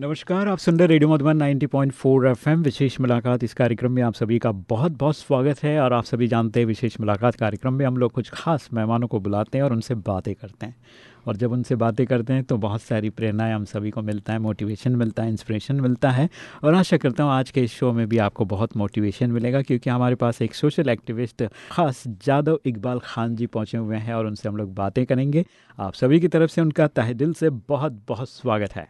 नमस्कार, आप सुन रहे रेडियो मधुबन 90.4 एफएम। विशेष मुलाकात इस कार्यक्रम में आप सभी का बहुत बहुत स्वागत है और आप सभी जानते हैं विशेष मुलाकात कार्यक्रम में हम लोग कुछ खास मेहमानों को बुलाते हैं और उनसे बातें करते हैं। और जब उनसे बातें करते हैं तो बहुत सारी प्रेरणाएँ हम सभी को मिलता है मोटिवेशन मिलता है इंस्पिरेशन मिलता है। और आशा करता हूँ आज के इस शो में भी आपको बहुत मोटिवेशन मिलेगा क्योंकि हमारे पास एक सोशल एक्टिविस्ट खास जादव इकबाल खान जी पहुँचे हुए हैं और उनसे हम लोग बातें करेंगे। आप सभी की तरफ़ से उनका तहदिल से बहुत बहुत स्वागत है।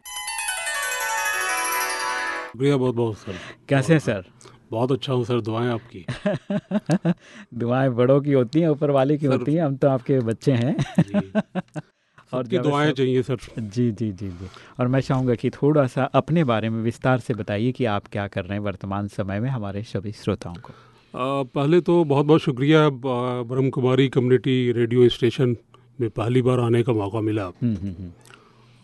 शुक्रिया बहुत बहुत सर। कैसे हैं सर? बहुत अच्छा हूँ सर। दुआएँ आपकी। दुआएँ बड़ों की होती हैं ऊपर वाले की होती हैं। हम तो आपके बच्चे हैं। और दुआएँ चाहिए सर। जी जी जी जी। और मैं चाहूँगा कि थोड़ा सा अपने बारे में विस्तार से बताइए कि आप क्या कर रहे हैं वर्तमान समय में हमारे सभी श्रोताओं को। आ, पहले तो बहुत बहुत शुक्रिया Brahma Kumari community radio station में पहली बार आने का मौका मिला। हम्म, हम्म, हम्म।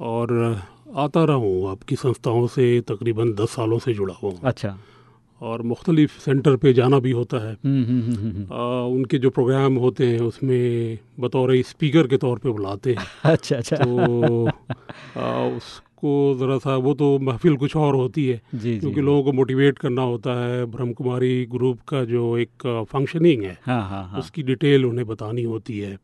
और आता रहा हूँ आपकी संस्थाओं से तकरीबन दस सालों से जुड़ा हुआ हूँ। अच्छा। और मुख्तलिफ़ सेंटर पे जाना भी होता है। हम्म, हम्म, हम्म, आ, उनके जो प्रोग्राम होते हैं उसमें बतौर स्पीकर के तौर पे बुलाते हैं। अच्छा अच्छा। तो आ, उसको ज़रा सा वो तो महफिल कुछ और होती है क्योंकि लोगों को मोटिवेट करना होता है। ब्रह्म कुमारी ग्रुप का जो एक फंक्शनिंग है हाँ, हाँ, हाँ. उसकी डिटेल उन्हें बतानी होती है।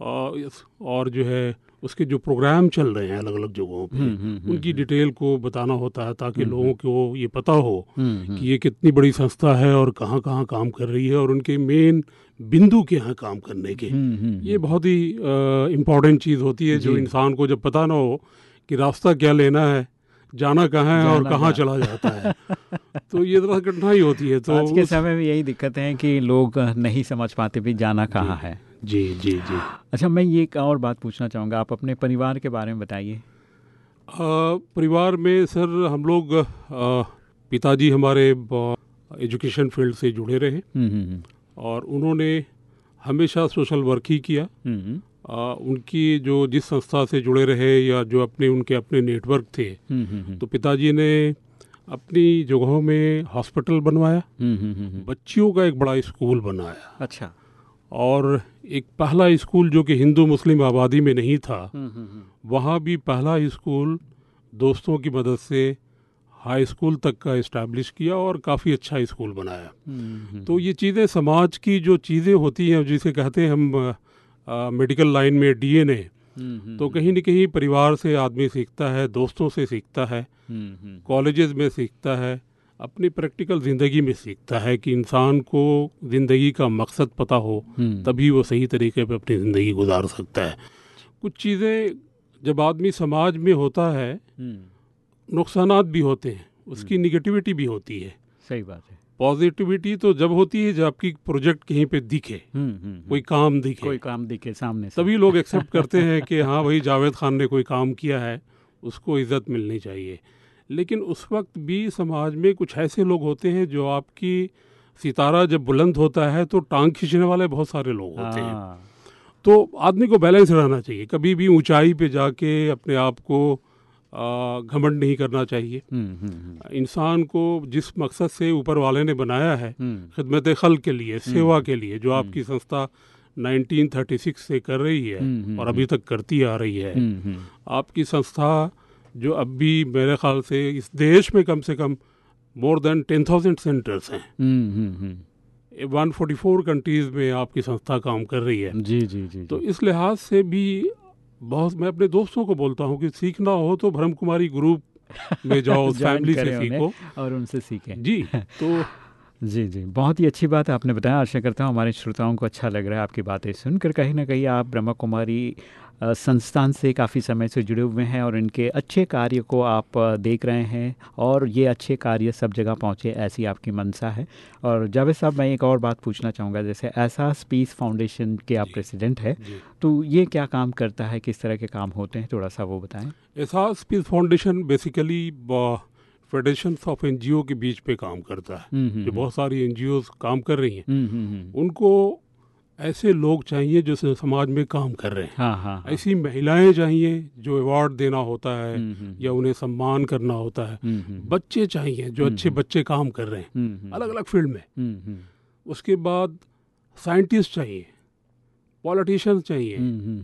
और जो है उसके जो प्रोग्राम चल रहे हैं अलग अलग जगहों पे हम्म, हम्म, हम्म, उनकी डिटेल को बताना होता है ताकि लोगों को ये पता हो कि ये कितनी बड़ी संस्था है और कहाँ कहाँ काम कर रही है और उनके मेन बिंदु के यहाँ काम करने के। ये बहुत ही इम्पोर्टेंट चीज़ होती है जो इंसान को जब पता ना हो कि रास्ता क्या लेना है जाना कहाँ है और कहाँ। चला जाता है। तो ये थोड़ा कठिनाई होती है तो आज के समय में यही दिक्कत है कि लोग नहीं समझ पाते भी जाना कहाँ है। जी जी जी। अच्छा मैं ये एक और बात पूछना चाहूँगा आप अपने परिवार के बारे में बताइए। परिवार में सर हम लोग पिताजी हमारे एजुकेशन फ़ील्ड से जुड़े रहे। हम्म, हम्म, हम्म। और उन्होंने हमेशा सोशल वर्क ही किया। आ, उनकी जो जिस संस्था से जुड़े रहे या जो अपने उनके अपने नेटवर्क थे तो पिताजी ने अपनी जगहों में हॉस्पिटल बनवाया बच्चियों का एक बड़ा स्कूल बनाया। अच्छा। और एक पहला स्कूल जो कि हिंदू मुस्लिम आबादी में नहीं था हम्म, हम्म, हम्म। वहाँ भी पहला स्कूल दोस्तों की मदद से हाई स्कूल तक का इस्टेब्लिश किया और काफ़ी अच्छा स्कूल बनाया। तो ये चीज़ें समाज की जो चीज़ें होती हैं जिसे कहते हैं हम आ, मेडिकल लाइन में डीएनए तो कहीं न कहीं परिवार से आदमी सीखता है दोस्तों से सीखता है कॉलेजेस में सीखता है अपनी प्रैक्टिकल ज़िंदगी में सीखता है कि इंसान को ज़िंदगी का मकसद पता हो हम्म। तभी वो सही तरीके पे अपनी ज़िंदगी गुजार सकता है। कुछ चीज़ें जब आदमी समाज में होता है नुकसान भी होते हैं उसकी निगेटिविटी हम्म। भी होती है। सही बात है। पॉजिटिविटी तो जब होती है जब आपकी प्रोजेक्ट कहीं पे दिखे कोई काम दिखे। कोई काम दिखे सामने सभी लोग एक्सेप्ट करते हैं कि हाँ भाई जावेद खान ने कोई काम किया है उसको इज़्ज़त मिलनी चाहिए। लेकिन उस वक्त भी समाज में कुछ ऐसे लोग होते हैं जो आपकी सितारा जब बुलंद होता है तो टांग खींचने वाले बहुत सारे लोग होते हैं। हाँ। तो आदमी को बैलेंस रहना चाहिए। कभी भी ऊंचाई पे जाके अपने आप को घमंड नहीं करना चाहिए। हम्म, हम्म, हम्म। इंसान को जिस मकसद से ऊपर वाले ने बनाया है खिदमत खल के लिए सेवा के लिए जो आपकी संस्था 1936 से कर रही है और अभी तक करती आ रही है। आपकी संस्था जो अब भी मेरे ख्याल से इस देश में कम से कम more than ten thousand centres हैं। वन फोर्टी फोर कंट्रीज़ में आपकी संस्था काम कर रही है। जी जी जी। तो इस लिहाज से भी बहुत मैं अपने दोस्तों को बोलता हूँ कि सीखना हो तो ब्रह्म कुमारी ग्रुप में जाओ फैमिली से सीखो। और उनसे सीखें। जी तो जी जी। बहुत ही अच्छी बात है आपने बताया। आशा करता हूँ हमारे श्रोताओं को अच्छा लग रहा है आपकी बातें सुनकर। कहीं ना कहीं आप ब्रह्मा कुमारी संस्थान से काफ़ी समय से जुड़े हुए हैं और इनके अच्छे कार्य को आप देख रहे हैं और ये अच्छे कार्य सब जगह पहुँचे ऐसी आपकी मंशा है। और जावेद साहब मैं एक और बात पूछना चाहूँगा जैसे ऐसा पीस फाउंडेशन के आप प्रेसिडेंट हैं तो ये क्या काम करता है किस तरह के काम होते हैं थोड़ा सा वो बताएँ। ऐसा peace foundation basically federation of NGO के बीच पे काम करता है। हम्म, हम्म, जो बहुत सारी एन काम कर रही हैं। उनको ऐसे लोग चाहिए जो समाज में काम कर रहे हैं। हाँ, हाँ, हाँ. ऐसी महिलाएँ चाहिए जो अवार्ड देना होता है हम्म, हम्म, हम्म। या उन्हें सम्मान करना होता है। बच्चे चाहिए जो अच्छे बच्चे काम कर रहे हैं। अलग अलग फ़ील्ड में। उसके बाद साइंटिस्ट चाहिए पॉलिटिशियन चाहिए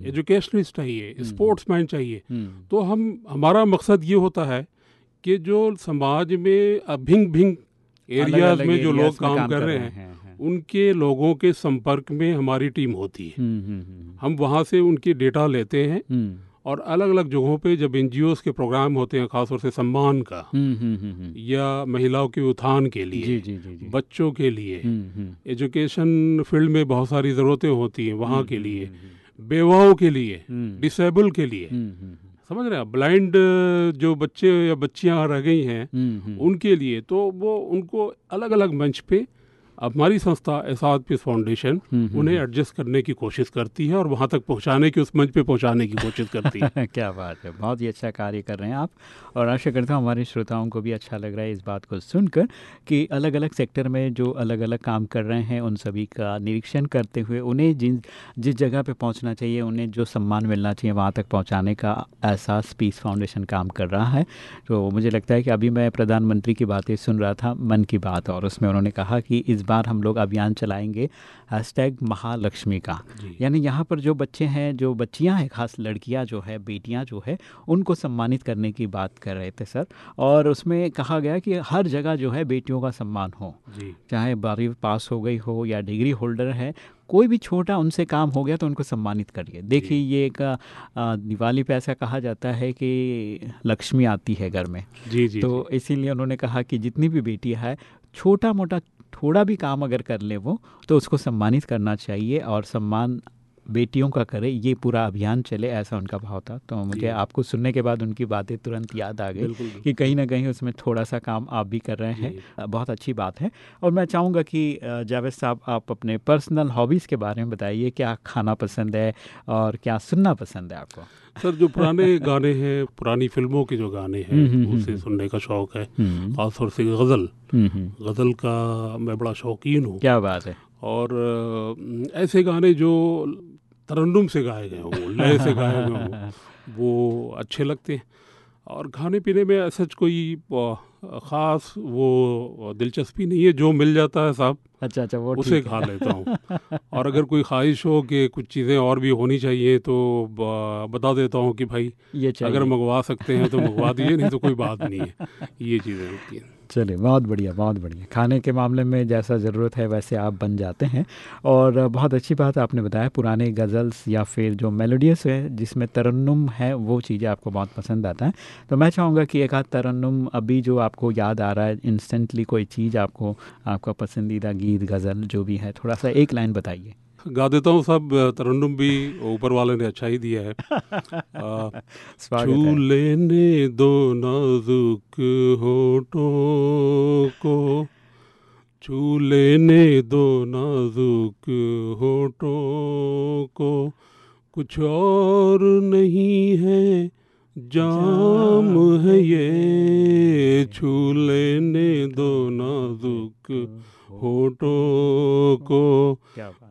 एजुकेशनिस्ट चाहिए स्पोर्ट्समैन चाहिए। तो हम हमारा मकसद ये होता है कि जो समाज में भिंग भिंग एरियाज़ में जो लोग काम कर रहे हैं। उनके लोगों के संपर्क में हमारी टीम होती है। हम्म, हम्म, हम्म, हम वहाँ से उनके डेटा लेते हैं और अलग अलग जगहों पे जब एन के प्रोग्राम होते हैं खासतौर से सम्मान का या महिलाओं के उत्थान के लिए जी, जी, जी, जी. बच्चों के लिए एजुकेशन फ़ील्ड में बहुत सारी ज़रूरतें होती हैं वहाँ के लिए बेवाओं के लिए डिसेबल के लिए। समझ रहे हैं ब्लाइंड जो बच्चे या बच्चियाँ रह गई हैं उनके लिए तो वो उनको अलग अलग मंच पे हमारी संस्था एसाद पीस फाउंडेशन उन्हें एडजस्ट करने की कोशिश करती है और वहाँ तक पहुँचाने की उस मंच पे पहुँचाने की कोशिश करती है। क्या बात है बहुत ही अच्छा कार्य कर रहे हैं आप। और आशा करता हूँ हमारे श्रोताओं को भी अच्छा लग रहा है इस बात को सुनकर कि अलग अलग सेक्टर में जो अलग अलग काम कर रहे हैं उन सभी का निरीक्षण करते हुए उन्हें जिन जिस जगह पर पहुँचना चाहिए उन्हें जो सम्मान मिलना चाहिए वहाँ तक पहुँचाने का एहसास पीस फाउंडेशन काम कर रहा है। तो मुझे लगता है कि अभी मैं प्रधानमंत्री की बातें सुन रहा था मन की बात और उसमें उन्होंने कहा कि इस बार हम लोग अभियान चलाएँगे हैशटैग महालक्ष्मी का। यानी यहाँ पर जो बच्चे हैं जो बच्चियाँ हैं खास लड़कियाँ जो है बेटियाँ जो है उनको सम्मानित करने की बात कर रहे थे सर। और उसमें कहा गया कि हर जगह जो है बेटियों का सम्मान हो। चाहे बारहवीं पास हो गई हो या डिग्री होल्डर है कोई भी छोटा उनसे काम हो गया तो उनको सम्मानित करिए। देखिए ये एक दिवाली पे ऐसा कहा जाता है कि लक्ष्मी आती है घर में। जी जी तो इसीलिए उन्होंने कहा कि जितनी भी बेटियाँ है छोटा मोटा थोड़ा भी काम अगर कर ले वो तो उसको सम्मानित करना चाहिए और सम्मान बेटियों का करे ये पूरा अभियान चले ऐसा उनका भाव था। तो मुझे आपको सुनने के बाद उनकी बातें तुरंत याद आ गई कि कहीं ना कहीं उसमें थोड़ा सा काम आप भी कर रहे हैं। बहुत अच्छी बात है। और मैं चाहूँगा कि जावेद साहब आप अपने पर्सनल हॉबीज़ के बारे में बताइए क्या खाना पसंद है और क्या सुनना पसंद है आपको? सर जो पुराने गाने हैं पुरानी फ़िल्मों के जो गाने हैं हम्म, हम्म, उसे हम्म। सुनने का शौक है। खासतौर से गज़ल। गज़ल का मैं बड़ा शौकीन हूँ। क्या बात है। और ऐसे गाने जो तरन्नुम से गाए गए हों लय से गाए गए हों वो अच्छे लगते हैं। और खाने पीने में सच कोई ख़ास वो दिलचस्पी नहीं है जो मिल जाता है साहब अच्छा अच्छा वो उसे खा लेता हूँ। और अगर कोई ख्वाहिश हो कि कुछ चीज़ें और भी होनी चाहिए तो बता देता हूँ कि भाई ये अगर मंगवा सकते हैं तो मंगवा दीजिए नहीं तो कोई बात नहीं है। ये चीज़ें होती हैं। चलिए, बहुत बढ़िया बहुत बढ़िया। खाने के मामले में जैसा ज़रूरत है वैसे आप बन जाते हैं। और बहुत अच्छी बात आपने बताया, पुराने गज़ल्स या फिर जो मेलोडियस है, जिसमें तरन्नुम है, वो चीज़ें आपको बहुत पसंद आता है। तो मैं चाहूँगा कि एक आध तरन्नुम अभी जो आपको याद आ रहा है इंस्टेंटली कोई चीज़ आपको, आपका पसंदीदा गीत, गज़ल, जो भी है, थोड़ा सा एक लाइन बताइए। गा देता हूँ सब तरन्नुम भी ऊपर वाले ने अच्छा ही दिया है। छू लेने दो नाजुक होठों को छू लेने दो नाजुक होठों को कुछ और नहीं है जाम है ये छू लेने दो नाजुक होठों को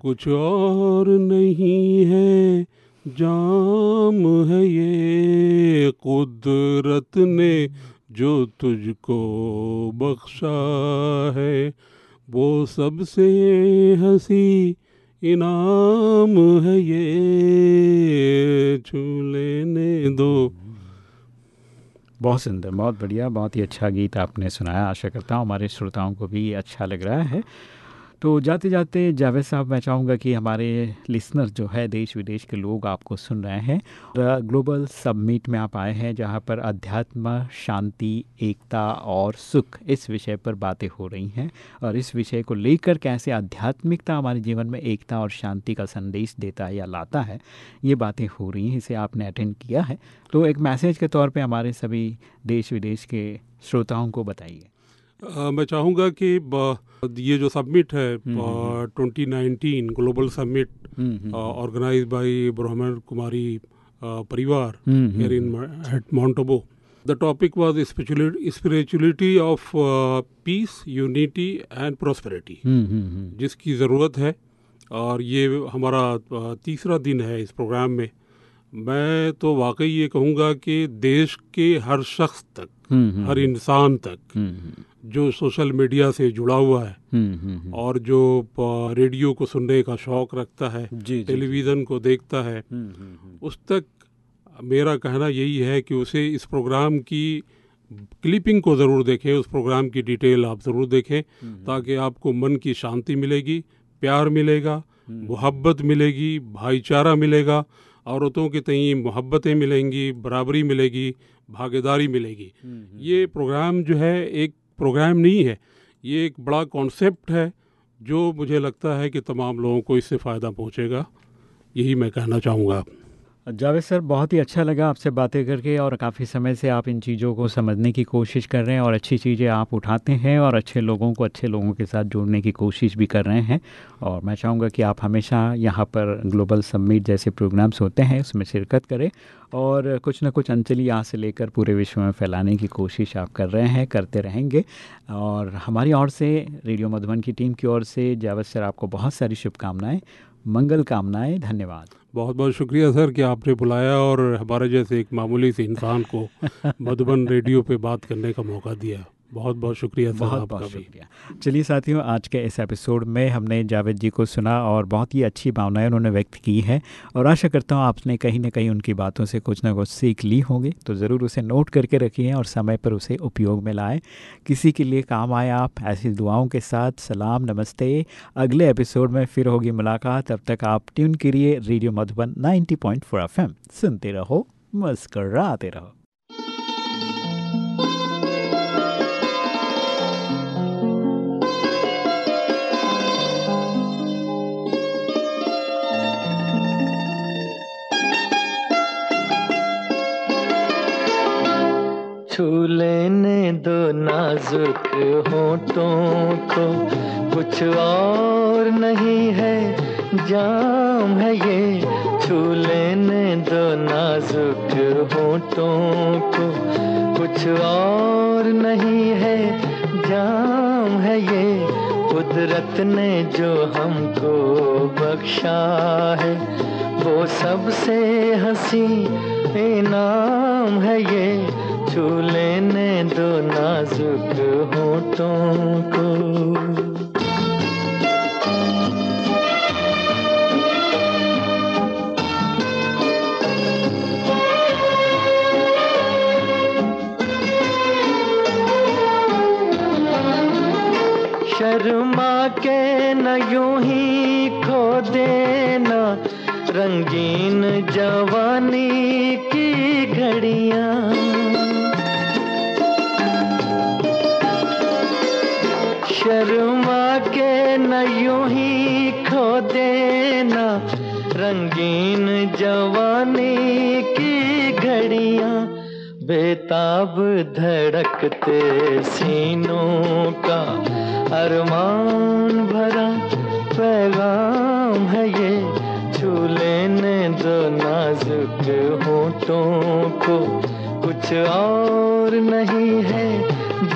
कुछ और नहीं है जाम है ये कुदरत ने जो तुझको बख्शा है वो सबसे हँसी इनाम है ये छू लेने दो। बहुत सुंदर, बहुत बढ़िया, बहुत ही अच्छा गीत आपने सुनाया। आशा करता हूँ हमारे श्रोताओं को भी अच्छा लग रहा है। तो जाते जाते जावेद साहब, मैं चाहूँगा कि हमारे लिसनर जो है देश विदेश के लोग आपको सुन रहे हैं। ग्लोबल सबमिट में आप आए हैं, जहाँ पर अध्यात्म, शांति, एकता और सुख इस विषय पर बातें हो रही हैं। और इस विषय को लेकर कैसे आध्यात्मिकता हमारे जीवन में एकता और शांति का संदेश देता है या लाता है, ये बातें हो रही हैं, इसे आपने अटेंड किया है। तो एक मैसेज के तौर पर हमारे सभी देश विदेश के श्रोताओं को बताइए। मैं चाहूँगा कि ये जो सबमिट है twenty nineteen global summit organise by Brahma Kumari परिवार here in eight माउंटोबो the topic was spirituality of piece unity and prosperity जिसकी ज़रूरत है और ये हमारा तीसरा दिन है इस प्रोग्राम में। मैं तो वाकई ये कहूँगा कि देश के हर शख्स तक हर इंसान तक जो सोशल मीडिया से जुड़ा हुआ है हम्म, हम्म, हम्म। और जो रेडियो को सुनने का शौक रखता है टेलीविज़न को देखता है उस तक मेरा कहना यही है कि उसे इस प्रोग्राम की क्लिपिंग को ज़रूर देखें उस प्रोग्राम की डिटेल आप ज़रूर देखें ताकि आपको मन की शांति मिलेगी प्यार मिलेगा मोहब्बत मिलेगी भाईचारा मिलेगा औरतों के तई मोहब्बतें मिलेंगी बराबरी मिलेगी भागीदारी मिलेगी। ये प्रोग्राम जो है एक प्रोग्राम नहीं है। ये एक बड़ा कॉन्सेप्ट है जो मुझे लगता है कि तमाम लोगों को इससे फ़ायदा पहुँचेगा। यही मैं कहना चाहूँगा जावेद सर, बहुत ही अच्छा लगा आपसे बातें करके और काफ़ी समय से आप इन चीज़ों को समझने की कोशिश कर रहे हैं और अच्छी चीज़ें आप उठाते हैं और अच्छे लोगों को अच्छे लोगों के साथ जोड़ने की कोशिश भी कर रहे हैं। और मैं चाहूँगा कि आप हमेशा यहाँ पर ग्लोबल समिट जैसे प्रोग्राम्स होते हैं, उसमें शिरकत करें और कुछ ना कुछ अंचली यहाँ से लेकर पूरे विश्व में फैलाने की कोशिश आप कर रहे हैं, करते रहेंगे। और हमारी ओर से, रेडियो मधुबन की टीम की ओर से जावेद सर, आपको बहुत सारी शुभकामनाएँ, मंगल कामनाएँ, धन्यवाद। बहुत बहुत शुक्रिया सर कि आपने बुलाया और हमारे जैसे एक मामूली से इंसान को मधुबन रेडियो पे बात करने का मौका दिया। बहुत बहुत शुक्रिया बहुत बहुत शुक्रिया। चलिए साथियों आज के इस एपिसोड में हमने जावेद जी को सुना और बहुत ही अच्छी भावनाएँ उन्होंने व्यक्त की हैं और आशा करता हूँ आपने कहीं ना कहीं उनकी बातों से कुछ ना कुछ सीख ली होगी। तो ज़रूर उसे नोट करके रखिए और समय पर उसे उपयोग में लाएँ। किसी के लिए काम आए आप ऐसी दुआओं के साथ सलाम नमस्ते। अगले एपिसोड में फिर होगी मुलाकात। अब तक आप ट्यून करिए रेडियो मधुबन नाइन्टी पॉइंट सुनते रहो मुस्कराते रहो। छू लेने दो नाजुक होठों को। कुछ और नहीं है, जाम है ये। छू लेने दो नाजुक होठों को। कुछ और नहीं है, जाम है ये। कुदरत ने जो हमको बख्शा है। वो सबसे हँसी इनाम है ये। छू लेने दो नाजुक होठों को। शर्मा के न रंगीन जवानी की घड़िया। शर्मा के न यूँ ही खो देना, रंगीन जवानी की घड़िया। बेताब धड़कते सीनों का अरमान। को कुछ और नहीं है।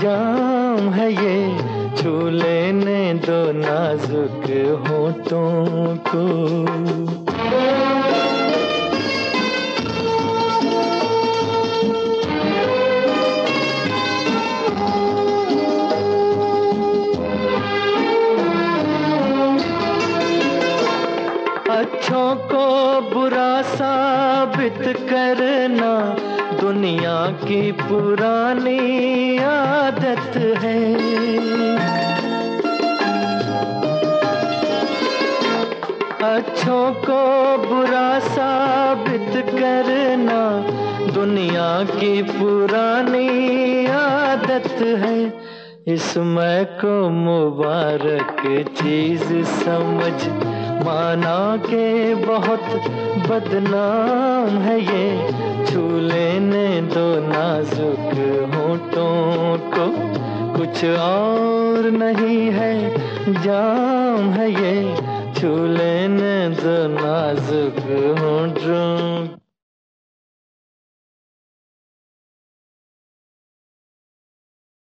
जाम है ये। छू लेने दो नाजुक होठों को। अच्छों को बुरा साबित करना दुनिया की पुरानी आदत है। अच्छों को बुरा साबित करना दुनिया की पुरानी आदत है। इसमें को मुबारक चीज़ समझ माना के बहुत बदनाम है ये। छू लेने दो नाजुक होठों को। कुछ और नहीं है, जाम है ये। छू लेने दो नाजुक होठों